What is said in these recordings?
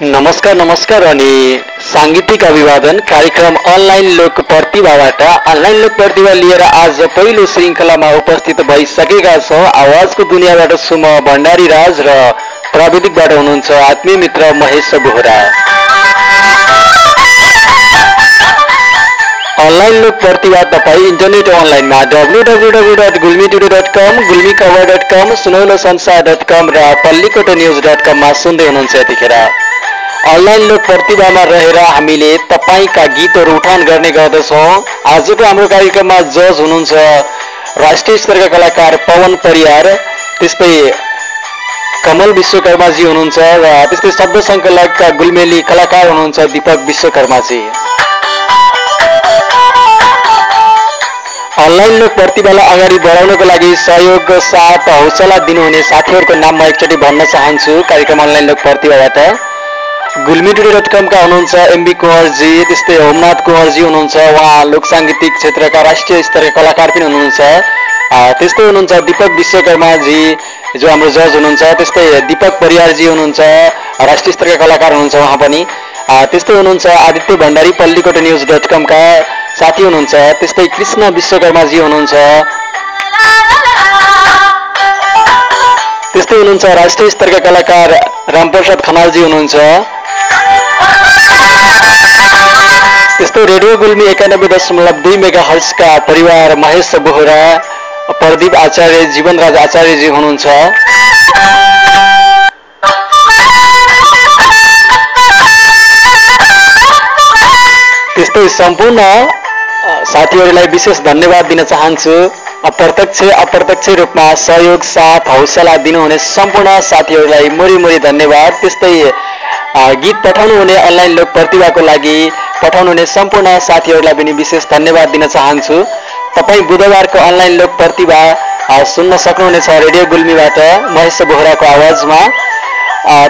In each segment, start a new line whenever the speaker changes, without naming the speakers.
नमस्कार नमस्कार अनि साङ्गीतिक अभिवादन कार्यक्रम अनलाइन लोक प्रतिभाबाट अनलाइन लोक प्रतिभा लिएर आज पहिलो श्रृङ्खलामा उपस्थित भइसकेका छौँ। आवाजको दुनियाँबाट सुम भण्डारी राज र प्राविधिकबाट हुनुहुन्छ आत्मीय मित्र महेश बोहरा। अनलाइन लोक प्रतिभा तपाईँ इन्टरनेट अनलाइनमा W W W dot Gulmi today dot com Gulmi Khabar dot com सुनौलो संसार डट कम र पल्लीकोटो न्युज डट कममा सुन्दै हुनुहुन्छ यतिखेर। अनलाइन लोक प्रतिभामा रहेर हामीले तपाईँका गीतहरू उठान गर्ने गर्दछौँ। आजको हाम्रो कार्यक्रममा जज हुनुहुन्छ राष्ट्रिय स्तरका कलाकार पवन परियार त्यस्तै कमल विश्वकर्माजी हुनुहुन्छ र त्यस्तै शब्द सङ्कलकका गुलमेली कलाकार हुनुहुन्छ दिपक विश्वकर्माजी। अनलाइन लोक प्रतिभालाई अगाडि बढाउनको लागि सहयोग साथ हौसला दिनुहुने साथीहरूको नाम म एकचोटि भन्न चाहन्छु। कार्यक्रम अनलाइन लोक प्रतिभाबाट गुल्मी डट कमका हुनुहुन्छ एमबी कुँवरजी त्यस्तै होमनाथ कुँवरजी हुनुहुन्छ उहाँ लोक साङ्गीतिक क्षेत्रका राष्ट्रिय स्तरका कलाकार पनि हुनुहुन्छ। त्यस्तै हुनुहुन्छ दिपक विश्वकर्माजी जो हाम्रो जज हुनुहुन्छ त्यस्तै दिपक परियारजी हुनुहुन्छ राष्ट्रिय स्तरका कलाकार हुनुहुन्छ उहाँ पनि। त्यस्तै हुनुहुन्छ आदित्य भण्डारी पल्लीकोट न्युज डट कमका साथी हुनुहुन्छ त्यस्तै कृष्ण विश्वकर्माजी हुनुहुन्छ। त्यस्तै हुनुहुन्छ राष्ट्रिय स्तरका कलाकार रामप्रसाद खनालजी हुनुहुन्छ। त्यस्तै रेडियो गुल्मी एकानब्बे दशमलव दुई मेगा हर्सका परिवार महेश बोहरा प्रदीप आचार्य जीवनराज आचार्यजी हुनुहुन्छ। त्यस्तै सम्पूर्ण साथीहरूलाई विशेष धन्यवाद दिन चाहन्छु। प्रत्यक्ष अप्रत्यक्ष रूपमा सहयोग साथ हौसला दिनुहुने सम्पूर्ण साथीहरूलाई मुरी मुरी धन्यवाद। त्यस्तै गीत पठाउनु हुने अनलाइन लोक प्रतिभाको लागि पठाउनु हुने सम्पूर्ण साथीहरूलाई पनि विशेष धन्यवाद दिन चाहन्छु। तपाईँ बुधबारको अनलाइन लोक प्रतिभा सुन्न सक्नुहुनेछ रेडियो गुल्मीबाट महेश बोहराको आवाजमा।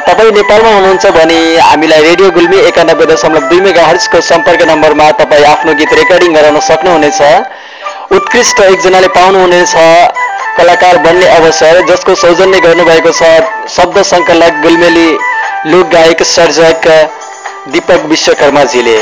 तपाईँ नेपालमा हुनुहुन्छ भने हामीलाई रेडियो गुल्मी एकानब्बे दशमलव दुई मेगा हर्चको सम्पर्क नम्बरमा तपाईँ आफ्नो गीत रेकर्डिङ गराउन सक्नुहुनेछ। उत्कृष्ट एकजनाले पाउनुहुनेछ कलाकार बन्ने अवसर जसको सौजन्य गर्नुभएको छ शब्द सङ्कलक गुलमेली लोक गायक सर्जक दिपक विश्वकर्माजीले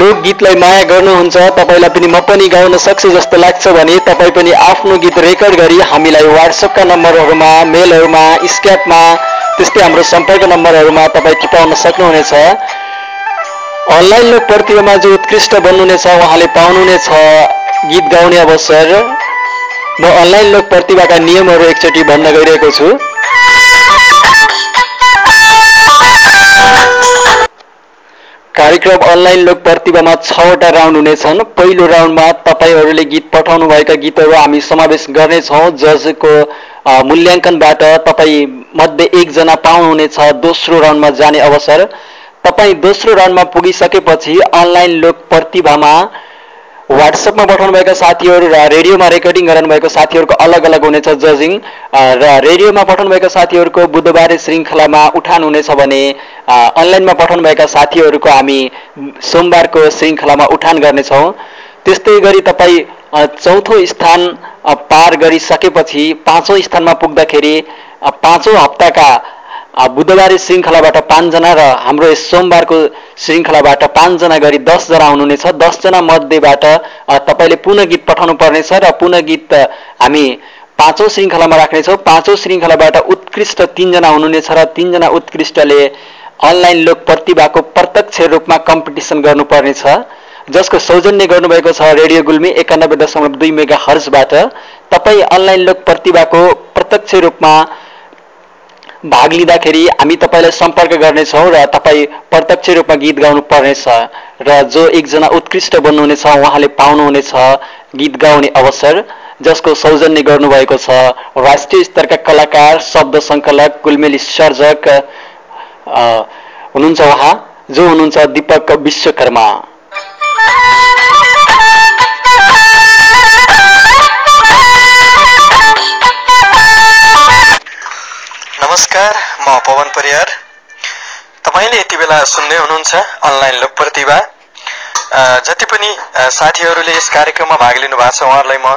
लोकगीतलाई माया गर्नुहुन्छ तपाईँलाई पनि म पनि गाउन सक्छु जस्तो लाग्छ भने तपाईँ पनि आफ्नो गीत रेकर्ड गरी हामीलाई वाट्सएपका नम्बरहरूमा मेलहरूमा स्क्यापमा त्यस्तै हाम्रो सम्पर्क नम्बरहरूमा तपाईँ टिपाउन सक्नुहुनेछ। अनलाइन लोक प्रतिभामा जो उत्कृष्ट बन्नुहुनेछ उहाँले पाउनुहुनेछ। गीत गाउने अवसर। म अनलाइन लोक प्रतिभाका नियमहरू एकचोटि भन्न गइरहेको छु। कार्यक्रम अनलाइन लोक प्रतिभामा छवटा राउन्ड हुनेछन्। पहिलो राउन्डमा तपाईँहरूले गीत पठाउनुभएका गीतहरू हामी समावेश गर्नेछौँ जजको मूल्याङ्कनबाट तपाईँ मध्ये एकजना पाउनुहुनेछ। दोस्रो राउन्डमा जाने अवसर। तपाईँ दोस्रो राउन्डमा पुगिसकेपछि अनलाइन लोक प्रतिभामा वाट्सएपमा पठाउनुभएका साथीहरू र रेडियोमा रेकर्डिङ गराउनुभएको साथीहरूको अलग अलग हुनेछ जजिङ। र रेडियोमा पठाउनुभएका साथीहरूको बुधबारे श्रृङ्खलामा उठान हुनेछ भने अनलाइनमा पठाउनुभएका साथीहरूको हामी सोमबारको श्रृङ्खलामा उठान गर्नेछौँ। त्यस्तै गरी तपाईँ चौथो स्थान पार गरिसकेपछि पाँचौँ स्थानमा पुग्दाखेरि पाँचौँ हप्ताका बुधबारे श्रृङ्खलाबाट पाँचजना र हाम्रो यस सोमबारको श्रृङ्खलाबाट पाँचजना गरी दसजना हुनुहुनेछ। दसजना मध्येबाट तपाईँले पुनः गीत पठाउनु पर्नेछ र पुनः गीत हामी पाँचौँ श्रृङ्खलामा राख्नेछौँ। पाँचौँ श्रृङ्खलाबाट उत्कृष्ट तिनजना हुनुहुनेछ र तिनजना उत्कृष्टले अनलाइन लोक प्रतिभाको प्रत्यक्ष रूपमा कम्पिटिसन गर्नुपर्नेछ। जसको सौजन्य गर्नुभएको छ रेडियो गुल्मी एकानब्बे दशमलव दुई मेगा हर्जबाट तपाईँ अनलाइन लोक प्रतिभाको प्रत्यक्ष रूपमा भाग लिँदाखेरि हामी तपाईँलाई सम्पर्क गर्नेछौँ र तपाईँ प्रत्यक्ष रूपमा गीत गाउनु पर्नेछ र जो एकजना उत्कृष्ट बन्नुहुनेछ उहाँले पाउनुहुनेछ गीत गाउने अवसर जसको सौजन्य गर्नुभएको छ। राष्ट्रिय स्तरका कलाकार शब्द सङ्कलक कुलमेली सर्जक हुनुहुन्छ उहाँ जो हुनुहुन्छ दिपक विश्वकर्मा।
नमस्कार म पवन परियार। तपाईँले यति बेला सुन्दै हुनुहुन्छ अनलाइन लोक प्रतिभा।
जति पनि साथीहरूले यस कार्यक्रममा भाग लिनु भएको छ उहाँहरूलाई म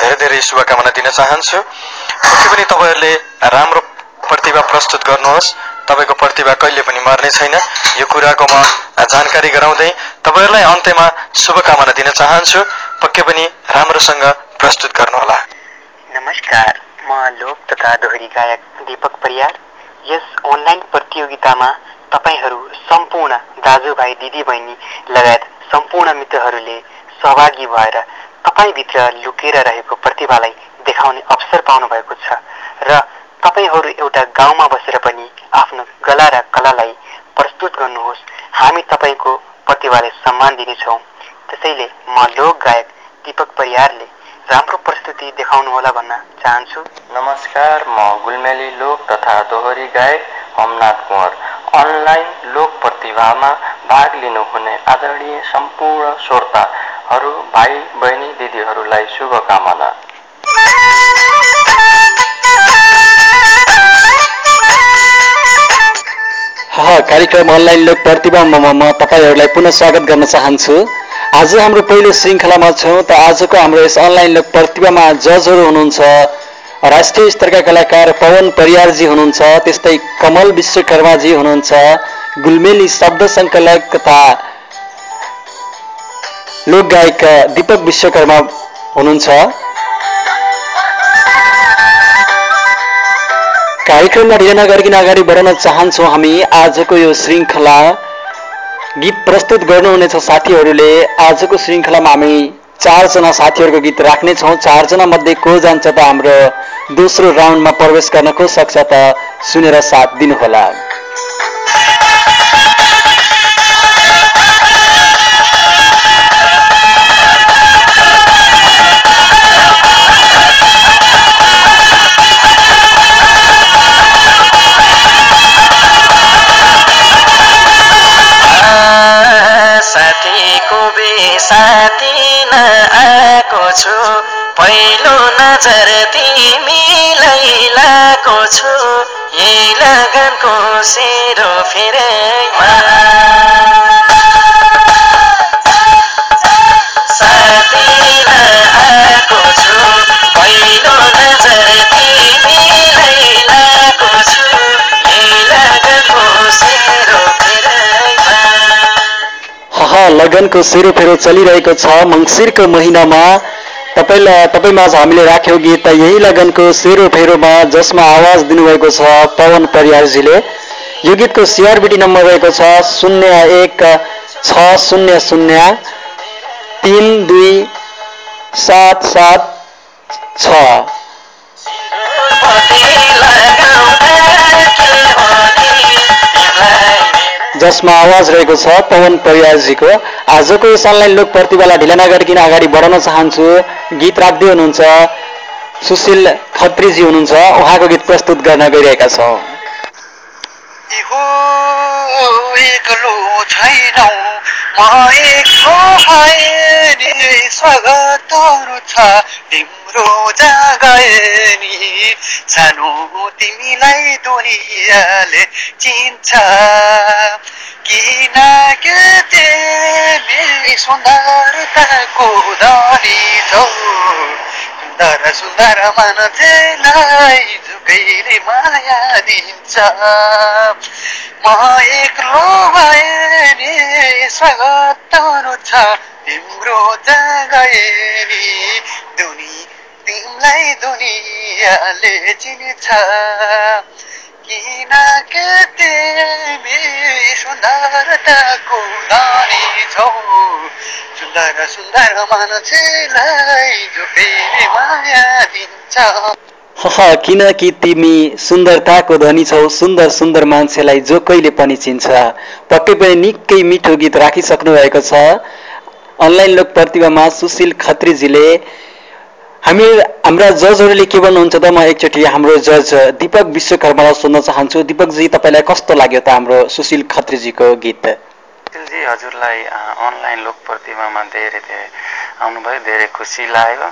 धेरै धेरै शुभकामना दिन चाहन्छु। पक्कै पनि तपाईँहरूले राम्रो प्रतिभा प्रस्तुत गर्नुहोस् तपाईँको प्रतिभा कहिले पनि मर्ने छैन। यो कुराको म जानकारी गराउँदै तपाईँहरूलाई अन्त्यमा शुभकामना दिन चाहन्छु। पक्कै पनि राम्रोसँग प्रस्तुत गर्नुहोला।
नमस्कार। म लोक तथा दोहोरी गायक दीपक परियार यस अनलाइन प्रतियोगितामा तपाईँहरू सम्पूर्ण दाजुभाइ दिदीबहिनी लगायत सम्पूर्ण मित्रहरूले सहभागी भएर तपाईँभित्र लुकेर रहेको प्रतिभालाई देखाउने अवसर पाउनु भएको छ र तपाईँहरू एउटा गाउँमा बसेर पनि आफ्नो गला र कलालाई प्रस्तुत गर्नुहोस्। हामी तपाईँको प्रतिभालाई सम्मान दिनेछौँ। त्यसैले म लोक गायक दिपक परियारले राम्रो प्रस्तुति देखाउनु होला भन्न चाहन्छु।
नमस्कार म गुलमेली लोक तथा दोहोरी गायक होमनाथ कुँवर। अनलाइन लोक प्रतिभामा भाग लिनुहुने आदरणीय सम्पूर्ण श्रोताहरू भाइ बहिनी दिदीहरूलाई शुभकामना।
कार्यक्रम अनलाइन लोक प्रतिभामा म तपाईँहरूलाई पुनः स्वागत गर्न चाहन्छु। आज हाम्रो पहिलो श्रृङ्खलामा छौँ त आजको हाम्रो यस अनलाइन प्रतिभामा जजहरू हुनुहुन्छ राष्ट्रिय स्तरका कलाकार पवन परियारजी हुनुहुन्छ त्यस्तै कमल विश्वकर्माजी हुनुहुन्छ गुलमेली शब्द सङ्कलक तथा लोकगायक दिपक विश्वकर्मा हुनुहुन्छ। कार्यक्रममा ढिला नगरिकन अगाडि बढाउन चाहन्छौँ हामी आजको यो श्रृङ्खला। गीत प्रस्तुत गर्नुहुनेछ साथीहरूले। आजको श्रृङ्खलामा हामी चारजना साथीहरूको गीत राख्नेछौँ। चारजना मध्ये को जान्छ त हाम्रो दोस्रो राउन्डमा प्रवेश गर्न को सक्छ त सुनेर साथ दिनुहोला।
यही लगनको सेरो आएको छु पहिलो नजर लगनको
सेरोफेरो चलिरहेको छ मङ्सिरको महिनामा तपाईँलाई तपाईँमाझ हामीले राख्यौँ गीत यही लगनको सेरोफेरोमा जसमा आवाज दिनुभएको छ पवन परियारजीले यो गीतको सिआरबिटी नम्बर रहेको छ शून्य एक छ शून्य शून्य तिन दुई सात सात छ। जसमा आवाज रहेको छ पवन परियारजीको आजको यस अनलाइन लोक प्रतिभालाई ढिला नगरिकन अगाडि बढाउन चाहन्छु। गीत राख्दै हुनुहुन्छ। सुशील खत्रीजी हुनुहुन्छ। उहाँको गीत प्रस्तुत गर्न गइरहेका छौँ। म एक्लो तिम्रो जागनी सानो तिमीलाई दुनियाँले चिन्छ। किन के तिमी सुन्दरताको धनी छौ। सुन्दर सुन्दर मान्छेलाई झुकैले माया दिन्छ। म एक्लो भए नि स्वागतहरू छ। तिम्रो जागनी दुनी तिमीलाई दुनियाँले चिन्छ किन के तिमी सुन्दरताको धनी छौ? सुन्दर सुन्दर मान्छेलाई झुकेर माया दिन्छ। किनकि तिमी सुन्दरताको धनी छौ सुन्दर सुन्दर मान्छेलाई जो कहिले पनि चिन्छ। पक्कै पनि निकै मिठो गीत राखिसक्नु भएको छ। अनलाइन लोक प्रतिभामा सुशील खत्रीजीले हामी हाम्रा जजहरूले के भन्नुहुन्छ त म एकचोटि हाम्रो जज दिपक विश्वकर्मालाई सोध्न चाहन्छु। दिपकजी तपाईँलाई कस्तो लाग्यो त हाम्रो सुशील खत्रीजीको गीत?
सुशीलजी हजुरलाई अनलाइन लोक प्रतिभामा धेरै धेरै आउनुभयो धेरै खुसी लाग्यो।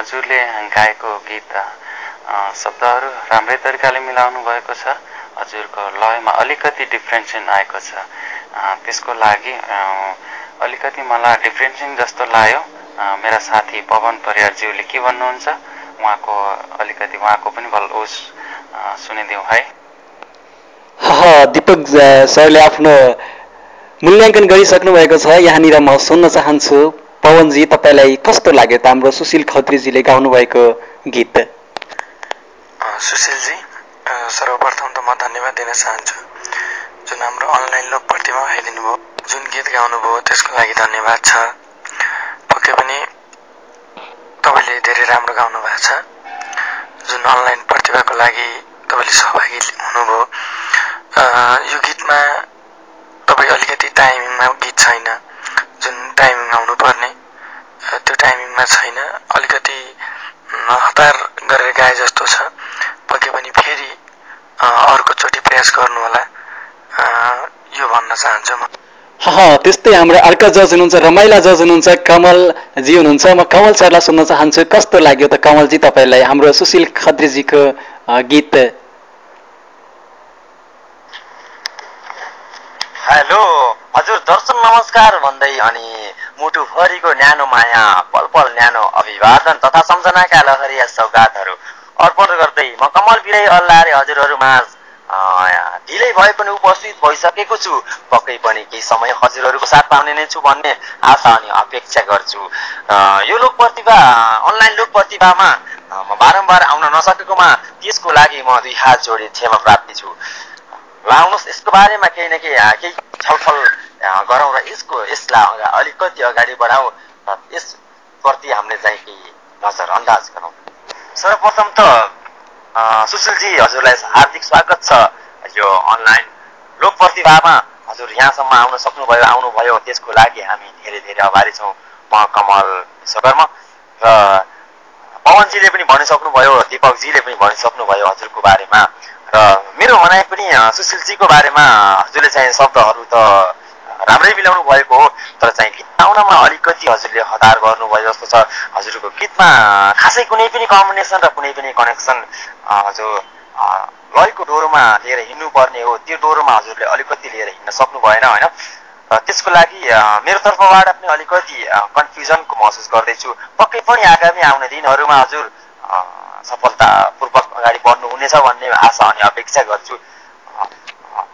हजुरले गाएको गीत शब्दहरू राम्रै तरिकाले मिलाउनु भएको छ। हजुरको लयमा अलिकति डिफ्रेन्सन आएको छ। त्यसको लागि अलिकति मलाई डिफ्रेन्सिङ जस्तो लाग्यो। मेरा साथी पवन परियारज्यूले के भन्नुहुन्छ? उहाँको अलिकति उहाँको पनि भल उस सुनिदिउँ है।
दिपक सरले आफ्नो मूल्याङ्कन गरिसक्नु भएको छ। यहाँनिर म सुन्न चाहन्छु पवनजी तपाईँलाई कस्तो लाग्यो त हाम्रो सुशील खत्रीजीले गाउनुभएको गीत?
सुशीलजी सर्वप्रथम त म धन्यवाद दिन चाहन्छु। जुन हाम्रो अनलाइन लोक प्रतिमा आइदिनु भयो जुन गीत गाउनुभयो त्यसको लागि धन्यवाद छ। पक्कै पनि तपाईँले धेरै राम्रो गाउनु भएको छ। जुन अनलाइन प्रतिभाको लागि तपाईँले सहभागी हुनुभयो। यो गीतमा तपाईँ अलिकति टाइमिङमा गीत छैन। जुन टाइमिङ आउनुपर्ने त्यो टाइमिङमा छैन। अलिकति हतार गरेर गाए जस्तो छ। पक्कै पनि फेरि अर्कोचोटि प्रयास गर्नु होला यो भन्न चाहन्छु म।
त्यस्तै हाम्रो अर्का जज हुनुहुन्छ रमाइला जज हुनुहुन्छ कमलजी हुनुहुन्छ। म कमल सरलाई सुन्न चाहन्छु कस्तो लाग्यो त कमलजी तपाईँलाई? हाम्रो सुशील खत्रीजीको गीत।
हेलो हजुर दर्शन नमस्कार भन्दै अनि मुटुभरिको न्यानो माया पल पल न्यानो अभिवादन तथा सम्झनाका लहरिया सौगातहरू अर्पण गर्दै म कमल बिरै अल्लारे हजुरहरू माझ ढिलै भए पनि उपस्थित भइसकेको छु। पक्कै पनि केही समय हजुरहरूको साथ पाउने नै छु भन्ने आशा अनि अपेक्षा गर्छु। यो लोक प्रतिभा अनलाइन लोक प्रतिभामा म बारम्बार आउन नसकेकोमा त्यसको लागि म दुई हात जोडी क्षमा प्राप्ति छु। ल आउनुहोस् यसको बारेमा केही न केही केही छलफल गरौँ र यसको यसलाई अलिकति अगाडि बढाउँ र यसप्रति हामीले चाहिँ केही नजर अन्दाज गरौँ। सर्वप्रथम त सुशीलजी हजुरलाई हार्दिक स्वागत छ। यो अनलाइन लोक प्रतिभामा हजुर यहाँसम्म आउन सक्नुभयो आउनुभयो। त्यसको लागि हामी धेरै धेरै आभारी छौँ। म कमल विश्वकर्म र पवनजीले पनि भनिसक्नुभयो दिपकजीले पनि भनिसक्नुभयो हजुरको बारेमा। र मेरो भनाइ पनि सुशीलजीको बारेमा हजुरले चाहिँ शब्दहरू त राम्रै मिलाउनु भएको हो तर चाहिँ गीत गाउनमा अलिकति हजुरले हतार गर्नुभयो जस्तो छ। हजुरको गीतमा खासै कुनै पनि कम्बिनेसन र कुनै पनि कनेक्सन जो लयको डोरोमा लिएर हिँड्नुपर्ने हो। त्यो डोरोमा हजुरले अलिकति लिएर हिँड्न सक्नु भएन होइन त्यसको लागि मेरो तर्फबाट पनि अलिकति कन्फ्युजनको महसुस गर्दैछु। पक्कै पनि आगामी आउने दिनहरूमा हजुर सफलतापूर्वक अगाडि बढ्नुहुनेछ भन्ने आशा अनि अपेक्षा गर्छु।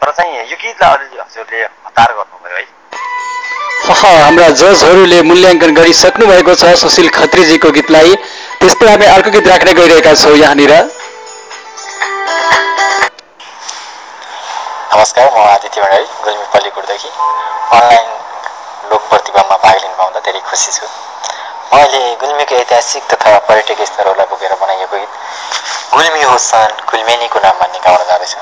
तर चाहिँ यो गीतलाई अलिअलि हजुरले हतार गर्नुभयो है।
हाम्रा जजहरूले मूल्याङ्कन गरिसक्नु भएको छ सुशील खत्रीजीको गीतलाई। त्यस्तै हामी अर्को गीत राख्ने गइरहेका छौँ यहाँनिर।
नमस्कार म आदित्य भण्डारी गुल्मी पल्लीकोटदेखि अनलाइन लोक प्रतिभामा भाग लिनु पाउँदा धेरै खुसी छु। म अहिले गुल्मीको ऐतिहासिक तथा पर्यटकीय स्थलहरूलाई बोकेर बनाइएको गीत गुल्मी हो सान गुल्मेनीको नाम भन्ने गाउन जाँदैछ।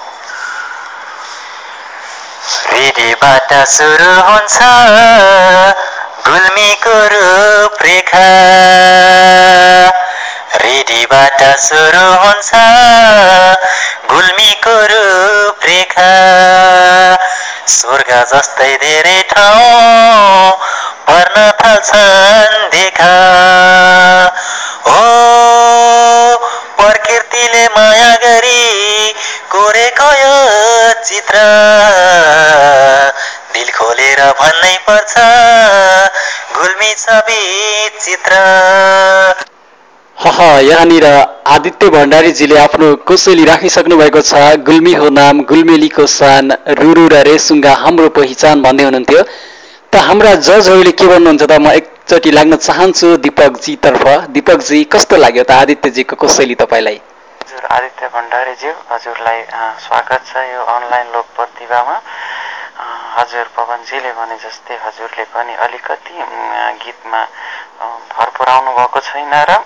रेडियोबाट सुरु हुन्छ गुल्मीको रूपरेखा रेडीबाट सुरु हुन्छ गुल्मीको रूपरेखा स्वर्ग जस्तै धेरै ठाउँ पर्न थाल्छन् देखा। हो प्रकृतिले माया गरी कोरेको यो चित्र। दिल खोलेर भन्नै पर्छ गुल्मी छवि चित्र।
यहाँनिर आदित्य भण्डारीजीले आफ्नो कोसेली राखिसक्नु भएको छ। गुल्मी हो नाम गुल्मेलीको सान रुरु र रेसुङ्गा हाम्रो पहिचान भन्दै हुनुहुन्थ्यो। त हाम्रा जजहरूले के भन्नुहुन्छ त? म एकचोटि लाग्न चाहन्छु दिपकजीतर्फ दिपकजी कस्तो लाग्यो त आदित्यजीको कोसेली तपाईँलाई?
हजुर आदित्य भण्डारीज्यू। हजुरलाई स्वागत छ यो अनलाइन लोक प्रतिभामा हजुर पवनजीले भने जस्तै हजुरले पनि अलिकति गीतमा भर पुऱ्याउनु भएको छैन र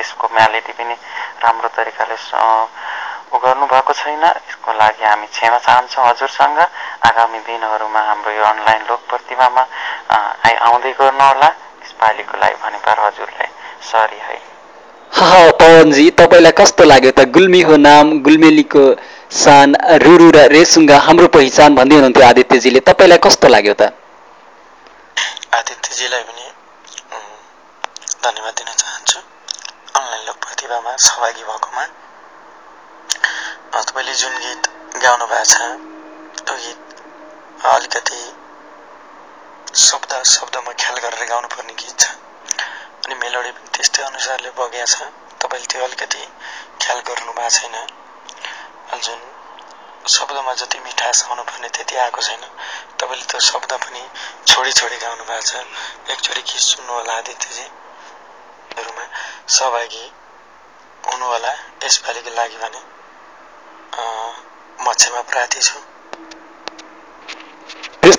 यसको म्यालेटी पनि राम्रो तरिकाले उ गर्नुभएको छैन। यसको लागि हामी क्षमा चाहन्छौँ हजुरसँग। आगामी दिनहरूमा हाम्रो यो अनलाइन लोक प्रतिभामा आउँदै गर्नुहोला। यसपालिको लागि भनेर हजुरलाई सरी है।
पवनजी तपाईँलाई कस्तो लाग्यो त? गुल्मी हो नाम गुल्मेलीको सान रुरु र रेसुङ्गा हाम्रो पहिचान भन्दै हुनुहुन्थ्यो आदित्यजीले। तपाईँलाई कस्तो लाग्यो त?
आदित्यजीलाई पनि धन्यवाद दिन चाहन्छु। अनलाइन लोक प्रतिभामा सहभागी भएकोमा। तपाईँले जुन गीत गाउनु भएको छ त्यो गीत अलिकति
शब्द शब्दमा ख्याल गरेर गाउनुपर्ने गीत छ। अनि मेलोडी पनि त्यस्तै अनुसारले बगेको छ। तपाईँले त्यो अलिकति ख्याल गर्नु भएको छैन। जुन शब्दमा जति मिठास आउनुपर्ने त्यति आएको छैन। तपाईँले त्यो शब्द पनि छोडी छोडी गाउनु भएको छ। एकचोटि गीत सुन्नु होला आदित्यजीहरूमा सहभागी हुनुहोला यसपालिको लागि भने म क्षमा प्रार्थी छु।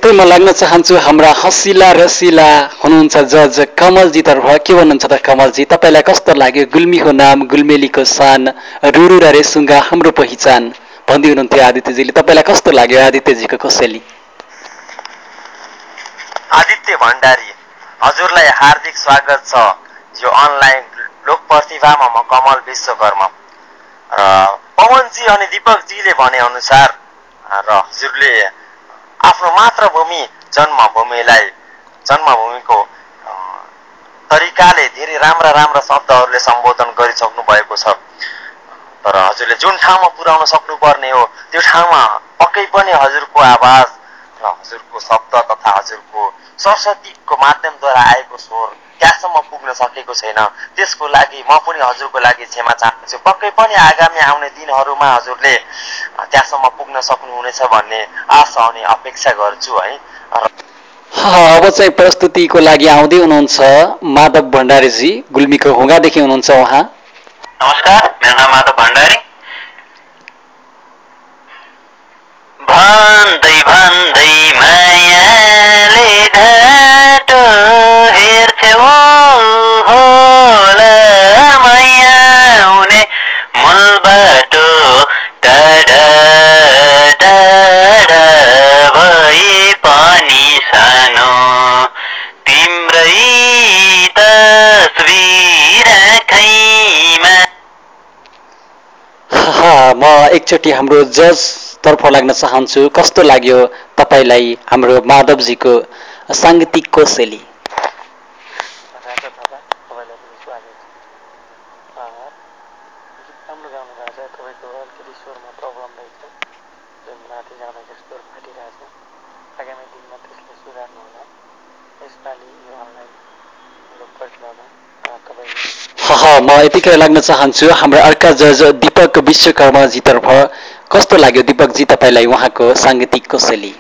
त्यस्तै म लाग्न चाहन्छु हाम्रा हसिला रसिला हुनुहुन्छ जज कमलजी तर्फ के भन्नुहुन्छ त कमलजी? तपाईँलाई कस्तो लाग्यो? गुल्मीको नाम गुल्मेलीको सान रुरु र रेसुङ्गा हाम्रो पहिचान। भन्दै हुनुहुन्थ्यो आदित्यजीले। तपाईँलाई कस्तो लाग्यो आदित्यजीको कसैली?
आदित्य भण्डारी हजुरलाई हार्दिक स्वागत छ। यो अनलाइन लोक प्रतिभामा म कमल विश्वकर्मा। र पवनजी अनि दिपकजीले भने अनुसार र हजुरले आफ्नो मातृभूमि जन्मभूमिलाई जन्मभूमिको तरिकाले धेरै राम्रा राम्रा शब्दहरूले सम्बोधन गरिसक्नु भएको छ। तर हजुरले जुन ठाउँमा पुर्याउन सक्नुपर्ने हो त्यो ठाउँमा पक्कै पनि हजुरको आवाज र हजुरको शब्द तथा हजुरको सरस्वतीको माध्यमद्वारा आएको स्वर त्यहाँसम्म पुग्न सकेको छैन। त्यसको लागि म पनि हजुरको लागि क्षमा चाहन्छु। पक्कै पनि आगामी आउने दिनहरूमा हजुरले त्यहाँसम्म पुग्न सक्नुहुनेछ भन्ने आशा अनि अपेक्षा गर्छु है।
अब चाहिँ प्रस्तुतिको लागि आउँदै हुनुहुन्छ माधव भण्डारीजी। गुल्मीको हुँगादेखि हुनुहुन्छ उहाँ।
नमस्कार मेरो नाम माधव भण्डारी। भन्दै भन्दै मायाले घाटो
एकचोटि हाम्रो जज तर्फ लाग्न चाहन्छु कस्तो लाग्यो तपाईँलाई हाम्रो माधवजीको साङ्गीतिक कोसेली
राजा थापा तपाईँलाई पनि स्वागत छ गीत राम्रो गाउनु भएको छ तपाईँको अलिकति स्वरमा प्रब्लम रहेछ जुन माथि जाँदाखेरि स्वर फाटिरहेछ आगामी दिनमा त्यसलाई सुधार्नु होला यसपालि यो अनलाइन लोकप्रतिभामा
यतिखेर लाग्न चाहन्छु हाम्रो अर्का जज दिपक विश्वकर्माजीतर्फ कस्तो लाग्यो दिपकजी तपाईँलाई उहाँको साङ्गीतिक कोसेली?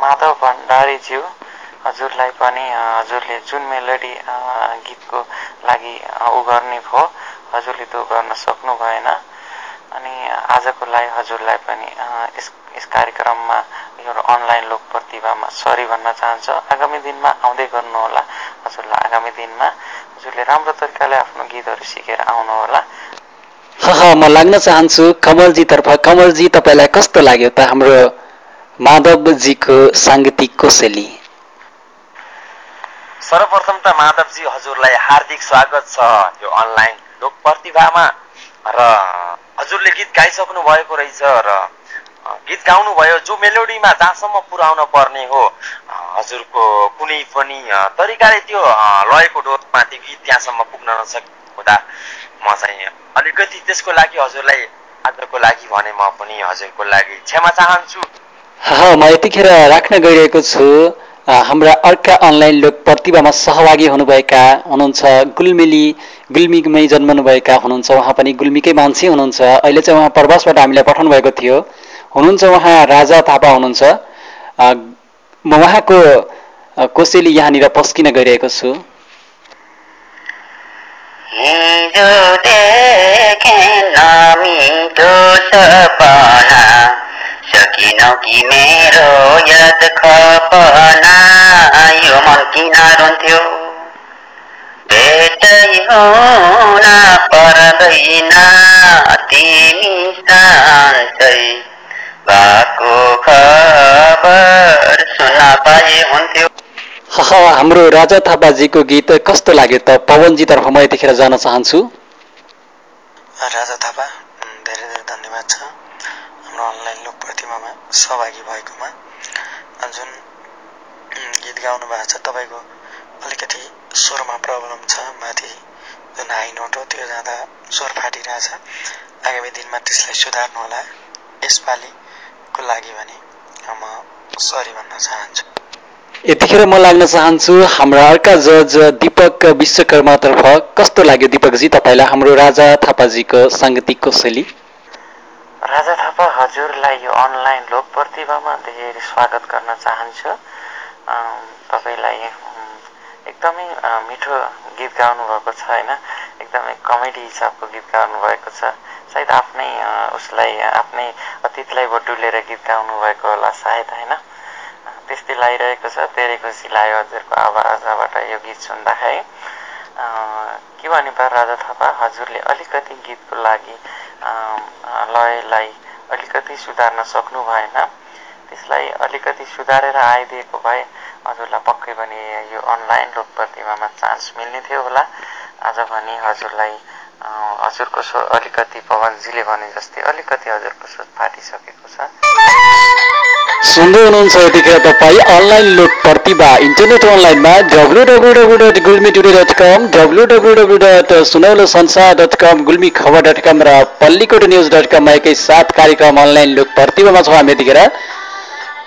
माधव भण्डारीज्यू हजुरलाई पनि हजुरले जुन मेलोडी गीतको लागि उ गर्ने भयो हजुरले त्यो गर्न सक्नु भएन। अनि आजको लागि हजुरलाई पनि यस यस कार्यक्रममा यो अनलाइन लोक प्रतिभामा सरी भन्न चाहन्छु। आगामी दिनमा आउँदै गर्नुहोला। हजुरलाई आगामी दिनमा? हजुरले राम्रो तरिकाले आफ्नो गीतहरू सिकेर आउनुहोला।
म लाग्न चाहन्छु कमलजीतर्फ कमलजी तपाईँलाई कस्तो लाग्यो त हाम्रो माधवजीको साङ्गीतिक कोसेली?
सर्वप्रथम त माधवजी हजुरलाई हार्दिक स्वागत छ यो अनलाइन लोक प्रतिभामा र हजुरले गीत गाइसक्नु भएको रहेछ र गीत गाउनुभयो जो मेलोडीमा जहाँसम्म पुर्याउन पर्ने हो। हजुरको कुनै पनि तरिकाले त्यो लयको डोरमाथि गीत त्यहाँसम्म पुग्न नसकेको हुँदा म चाहिँ अलिकति त्यसको लागि हजुरलाई आजको लागि भने म पनि हजुरको लागि क्षमा चाहन्छु।
म यतिखेर राख्न गइरहेको छु। हाम्रा अर्का अनलाइन लोक प्रतिभामा सहभागी हुनुभएका हुनुहुन्छ गुल्मेली गुल्मीमै जन्मनुभएका हुनुहुन्छ उहाँ पनि गुल्मीकै मान्छे हुनुहुन्छ। अहिले चाहिँ उहाँ प्रवासबाट हामीलाई पठाउनु भएको थियो। हुनुहुन्छ उहाँ राजा थापा हुनुहुन्छ। म उहाँको कोसेली यहाँनिर पस्किन गइरहेको छु।
सकिनौ कि मेरो याद खपना यो मन किन रुन्थ्यो भेटै हुन पर्दैन तिमी शान्तै भएको खबर सुन्न पाए हुन्थ्यो
हाम्रो राजा थापाजीको गीत कस्तो लाग्यो त पवनजीतर्फ म यतिखेर जान चाहन्छु।
राजा थापा धेरै धेरै धन्यवाद छ। हाम्रो अनलाइन लोक प्रतिमामा सहभागी भएकोमा। जुन गीत गाउनु भएको छ तपाईँको अलिकति स्वरमा प्रब्लम छ माथि जुन हाई नोट हो त्यो जाँदा स्वर फाटिरहेछ। आगामी दिनमा त्यसलाई सुधार्नु होला। यसपालिको लागि भने म सरी भन्न चाहन्छु।
यतिखेर म लाग्न चाहन्छु हाम्रा अर्का जज दिपक विश्वकर्मातर्फ कस्तो लाग्यो दिपकजी तपाईँलाई हाम्रो राजा थापाजीको साङ्गीतिक शैली?
राजा थापा हजुरलाई यो अनलाइन लोक प्रतिभामा धेरै स्वागत गर्न चाहन्छु। तपाईँलाई एकदमै मिठो गीत गाउनु भएको छ होइन? एकदमै कमेडी हिसाबको गीत गाउनु भएको छ। सायद आफ्नै उसलाई आफ्नै अतीतलाई बटुलेर गीत गाउनु भएको होला सायद होइन? त्यस्तै लागिरहेको छ। धेरै खुसी लाग्यो हजुरको आवाजबाट यो गीत सुन्दाखेरि। के भने पा राजा थापा? हजुरले अलिकति गीतको लागि लयलाई अलिकति सुधार्न सक्नु भएन। त्यसलाई अलिकति सुधारेर आइदिएको भए हजुरलाई पक्कै पनि यो अनलाइन लोक प्रतिभामा चान्स मिल्ने थियो होला। आज भने हजुरलाई हजुरको स्वर अलिकति पवनजीले भने जस्तै अलिकति हजुरको स्वर फाटिसकेको छ।
सुन्दै हुनुहुन्छ यतिखेर तपाईँ अनलाइन लोक प्रतिभा इन्टरनेट अनलाइनमा W W W dot Gulmi today dot com W W W dot Sunaulo Sansar dot कम गुल्मी खबर डट कम र पल्लीकोट न्युज डट कममा एकैसाथ कार्यक्रम अनलाइन लोक प्रतिभामा छौँ हामी यतिखेर।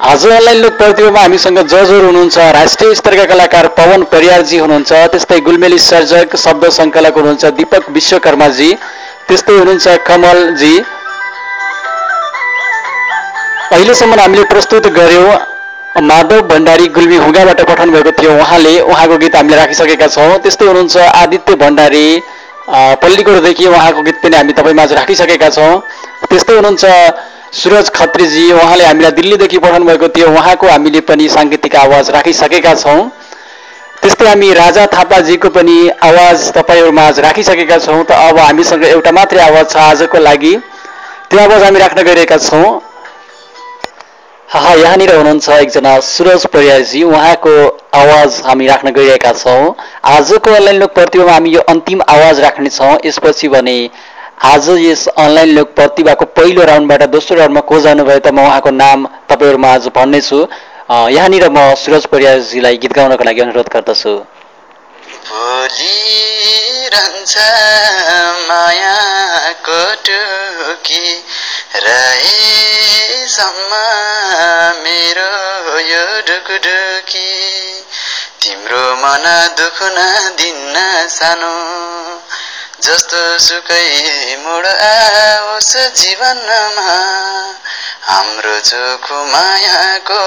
आज अनलाइन लोक प्रतिभामा हामीसँग जजहरू हुनुहुन्छ राष्ट्रिय स्तरका कलाकार पवन परियारजी हुनुहुन्छ त्यस्तै गुलमेली सर्जक शब्द सङ्कलक हुनुहुन्छ दिपक विश्वकर्माजी त्यस्तै हुनुहुन्छ कमलजी। अहिलेसम्म हामीले प्रस्तुत गर्यौँ माधव भण्डारी गुल्मी हुँगाबाट पठाउनु भएको थियो। उहाँले उहाँको गीत हामीले राखिसकेका छौँ। त्यस्तै हुनुहुन्छ आदित्य भण्डारी पल्लीकोटदेखि उहाँको गीत पनि हामी तपाईँमाझ राखिसकेका छौँ। त्यस्तै हुनुहुन्छ सुरज खत्रीजी उहाँले हामीलाई दिल्लीदेखि पठाउनु भएको थियो। उहाँको हामीले पनि साङ्गीतिक आवाज राखिसकेका छौँ। त्यस्तै हामी राजा थापाजीको पनि आवाज तपाईँहरूमा आज राखिसकेका छौँ। त अब हामीसँग एउटा मात्रै आवाज छ आजको लागि। त्यो आवाज हामी राख्न गइरहेका छौँ। हा यहाँनिर हुनुहुन्छ एकजना सुरज परियारजी। उहाँको आवाज हामी राख्न गइरहेका छौँ। आजको अनलाइन लोक प्रतिभामा हामी यो अन्तिम आवाज राख्नेछौँ। यसपछि भने आज यस अनलाइन लोक प्रतिभाको पहिलो राउन्डबाट दोस्रो राउन्डमा को जानुभयो त म उहाँको नाम तपाईँहरूमा आज भन्नेछु। यहाँनिर म सुरज परियारजीलाई गीत गाउनको लागि अनुरोध गर्दछु।
मेरो यो ढुकुढुकी। तिम्रो मन दुख्न दिन्न सानो जस्तो सुकै मोड आओस् जीवनमा। हाम्रो चोखो मायाको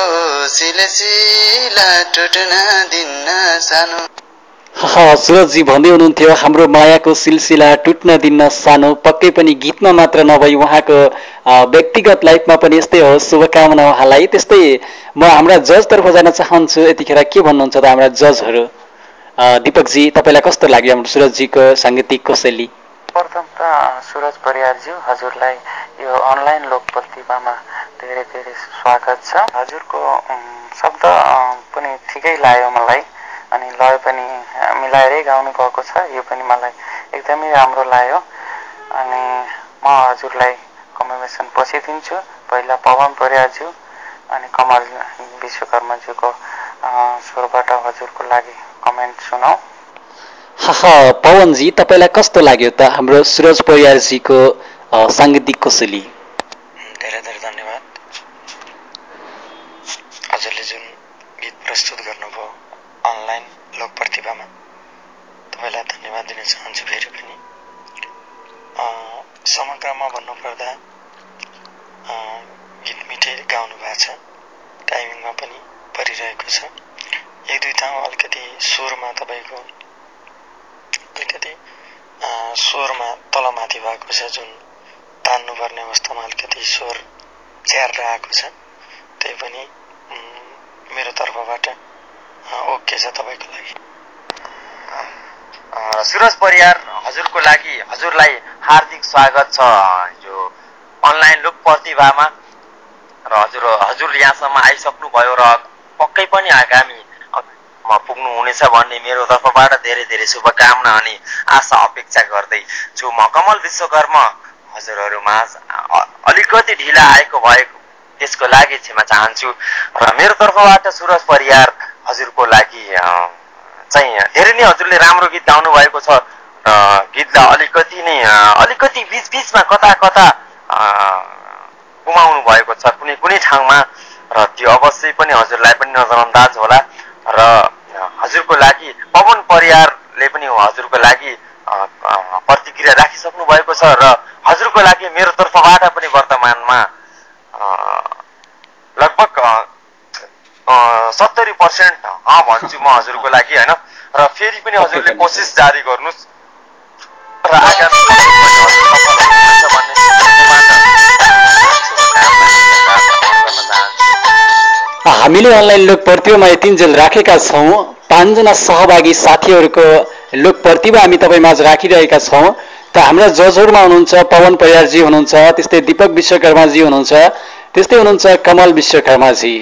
सिलसिला टुट्न दिन्न सानो।
हा सुरजजी भन्दै हुनुहुन्थ्यो हाम्रो मायाको सिलसिला टुट्न दिन्न सानो। पक्कै पनि गीतमा मात्र नभई उहाँको व्यक्तिगत लाइफमा पनि यस्तै हो। शुभकामना उहाँलाई। त्यस्तै म हाम्रा जजतर्फ जान चाहन्छु। यतिखेर के भन्नुहुन्छ त हाम्रा जजहरू? दिपकजी तपाईँलाई कस्तो लाग्यो हाम्रो सुरजजीको साङ्गीतिक शैली
प्रथम त सुरज परियारज्यू हजुरलाई यो अनलाइन लोक प्रतिभामा धेरै धेरै स्वागत छ हजुरको शब्द पनि ठिकै लाग्यो मलाई अनि लय पनि मिलाएरै गाउनु भएको छ यो पनि मलाई एकदमै राम्रो लाग्यो अनि म हजुरलाई कमेमेसन पछि दिन्छु पहिला पवन परियारज्यू अनि कमल विश्वकर्माज्यूको स्वरबाट हजुरको लागि कमेन्ट सुनौ।
पवनजी तपाईँलाई कस्तो लाग्यो त हाम्रो सुरज परियारजीको साङ्गीतिक शैली
धेरै धेरै धन्यवाद हजुरले जुन गीत प्रस्तुत गर्नुभयो अनलाइन लोक प्रतिभामा तपाईँलाई धन्यवाद दिन चाहन्छु फेरि पनि अँ, समग्रमा भन्नुपर्दा अँ, गीत मिठै गाउनु भएको छ टाइमिङमा पनि परिरहेको छ एक दुई ठाउँ अलिकति स्वरमा तपाईँको अलिकति अँ, स्वरमा तलमाथि भएको छ जुन तान्नुपर्ने अवस्थामा अलिकति स्वर च्यारेर आएको छ त्यही पनि मेरो तर्फबाट ओके छ तपाईँको लागि
सुरज परियार हजुरको लागि हजुरलाई हार्दिक स्वागत छ यो अनलाइन लोक प्रतिभामा र हजुर हजुर यहाँसम्म आइसक्नुभयो र पक्कै पनि आगामी म पुग्नु हुनेछ भन्ने मेरो तर्फबाट धेरै धेरै शुभकामना अनि आशा अपेक्षा गर्दै छु म कमल विश्वकर्म। हजुरहरूमा अलिकति ढिला आएको भएको त्यसको लागि क्षमा चाहन्छु र मेरो तर्फबाट सुरज परियार हजुरको लागि चाहिँ धेरै नै हजुरले राम्रो गीत गाउनु भएको छ र गीतलाई अलिकति नै अलिकति बिच बिचमा कता कता गुमाउनु भएको छ कुनै कुनै ठाउँमा र त्यो अवश्य पनि हजुरलाई पनि नजरअन्दाज होला र हजुरको लागि पवन परियारले पनि हजुरको लागि प्रतिक्रिया राखिसक्नु भएको छ र हजुरको लागि मेरो तर्फबाट पनि वर्तमानमा लगभग सत्तरी पर्सेन्ट अँ भन्छु म हजुरको लागि होइन? र फेरि पनि हजुरले कोसिस जारी गर्नुहोस्। र आगामी
हामीले अनलाइन लोक प्रतिभामा यतिन्जेल राखेका छौँ। पाँचजना सहभागी साथीहरूको लोक प्रतिभा हामी तपाईँ माझ राखिरहेका छौँ। त हाम्रा जजहरूमा हुनुहुन्छ पवन परियारजी हुनुहुन्छ त्यस्तै दिपक विश्वकर्माजी हुनुहुन्छ त्यस्तै हुनुहुन्छ कमल विश्वकर्माजी।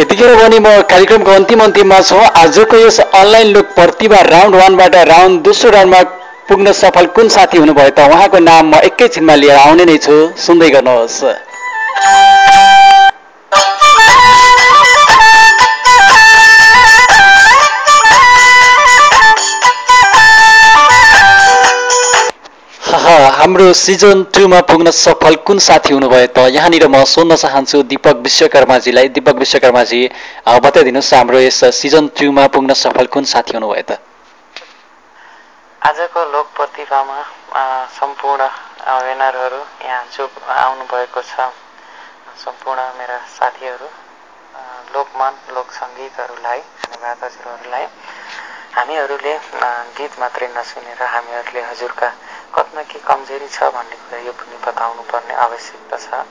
यतिखेर पनि म कार्यक्रमको अन्तिम अन्तिममा छु। आजको यस अनलाइन लोक प्रतिभा राउन्ड वानबाट राउन्ड दोस्रो राउन्डमा पुग्न सफल कुन साथी हुनुभयो त उहाँको नाम म एकैछिनमा लिएर आउने नै छु। सुन्दै गर्नुहोस्। हाम्रो सिजन टूमा पुग्न सफल कुन साथी हुनुभयो त? यहाँनिर म सोध्न चाहन्छु दिपक विश्वकर्माजीलाई। दिपक विश्वकर्माजी बताइदिनुहोस् हाम्रो यस सिजन टूमा पुग्न सफल कुन साथी हुनुभयो त?
आजको लोक प्रतिभामा सम्पूर्ण वेनरहरू यहाँ जो आउनुभएको छ। सम्पूर्ण मेरा साथीहरू लोकमान लोक सङ्गीतहरूलाई धन्यवाद हजुरहरूलाई हामीहरूले गीत मात्रै नसुनेर हामीहरूले हजुरका कतमा के कमजोरी छ भन्ने कुरा यो पनि बताउनु पर्ने आवश्यकता छ।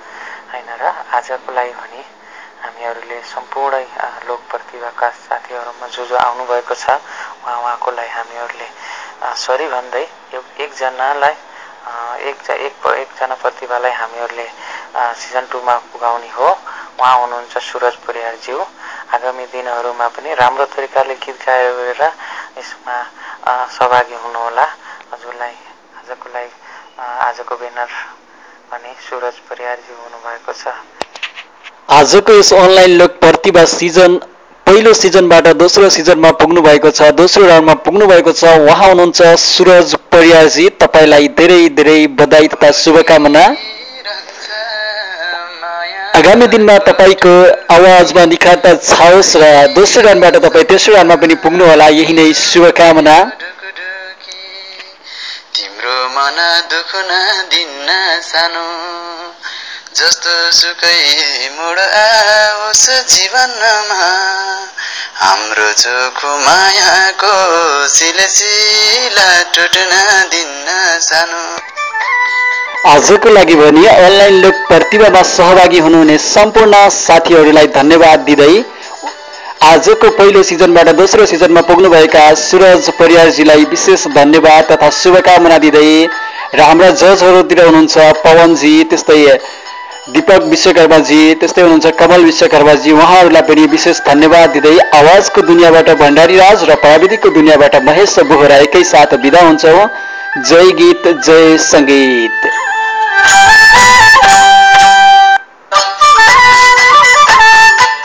होइन र आजको लागि भने हामीहरूले सम्पूर्ण लोक प्रतिभाका साथीहरूमा जो जो आउनुभएको छ उहाँ उहाँको लागि हामीहरूले सरी भन्दै एकजनालाई एक एक एकजना प्रतिभालाई हामीहरूले सिजन टूमा पुगाउने हो। उहाँ हुनुहुन्छ सुरज परियारज्यू। आगामी दिनहरूमा पनि राम्रो तरिकाले गीत गाएर यसमा सहभागी हुनुहोला। हजुरलाई आजको लागि आजको बेनर पनि सुरज परियारज्यू हुनुभएको छ।
आजको यस अनलाइन लोक प्रतिभा सिजन पहिलो सिजनबाट दोस्रो सिजनमा पुग्नु भएको छ दोस्रो राउन्डमा पुग्नु भएको छ। उहाँ हुनुहुन्छ सुरज परियारजी तपाईँलाई धेरै धेरै बधाई तथा शुभकामना। आगामी दिनमा तपाईँको आवाजमा निखारता छाओस् र दोस्रो राउन्डबाट तपाईँ तेस्रो राउन्डमा पनि पुग्नुहोला। यही नै शुभकामना।
मन दुख दिन्न सानो। जस्तो सुकै मोड आओस् जीवनमा। हाम्रो चोखो मायाको सिलसिला टुट्न दिन्न सानो।
आजको लागि भने अनलाइन लोक प्रतिभामा सहभागी हुनुहुने सम्पूर्ण साथीहरूलाई धन्यवाद दिँदै आजको पहिलो सिजनबाट दोस्रो सिजनमा पुग्नुभएका सुरज परियारजीलाई विशेष धन्यवाद तथा शुभकामना दिँदै र हाम्रा जजहरूतिर हुनुहुन्छ पवनजी त्यस्तै दिपक विश्वकर्माजी त्यस्तै हुनुहुन्छ कमल विश्वकर्माजी उहाँहरूलाई पनि विशेष धन्यवाद दिँदै आवाजको दुनियाँबाट भण्डारी राज र प्राविधिकको दुनियाँबाट महेश बोहरा एकै साथ विदा हुन्छौँ। जय गीत जय सङ्गीत।